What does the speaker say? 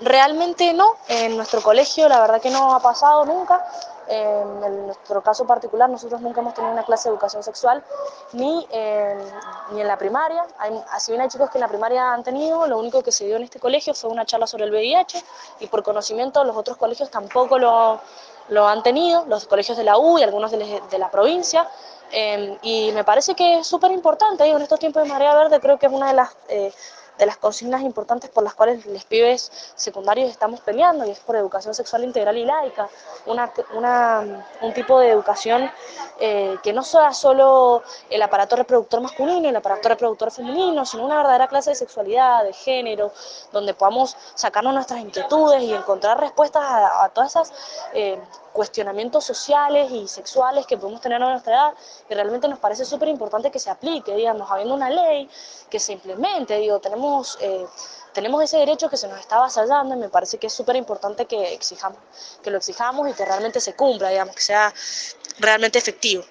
Realmente no, en nuestro colegio la verdad que no ha pasado nunca. En nuestro caso particular, nosotros nunca hemos tenido una clase de educación sexual, ni, en, ni en la primaria. Hay, si bien hay chicos que en la primaria han tenido, lo único que se dio en este colegio fue una charla sobre el VIH y por conocimiento los otros colegios tampoco lo, lo han tenido, los colegios de la U y algunos de, de la provincia. Eh, y me parece que es súper importante, en estos tiempos de marea verde creo que es una de las... Eh, de las consignas importantes por las cuales los pibes secundarios estamos peleando, y es por educación sexual integral y laica, una, una, un tipo de educación eh, que no sea solo el aparato reproductor masculino el aparato reproductor femenino, sino una verdadera clase de sexualidad, de género, donde podamos sacarnos nuestras inquietudes y encontrar respuestas a, a todas esas eh, cuestionamientos sociales y sexuales que podemos tener a nuestra edad, y realmente nos parece súper importante que se aplique, digamos, habiendo una ley que se implemente, digo, tenemos, eh, tenemos ese derecho que se nos está avasallando y me parece que es súper importante que que lo exijamos y que realmente se cumpla, digamos, que sea realmente efectivo.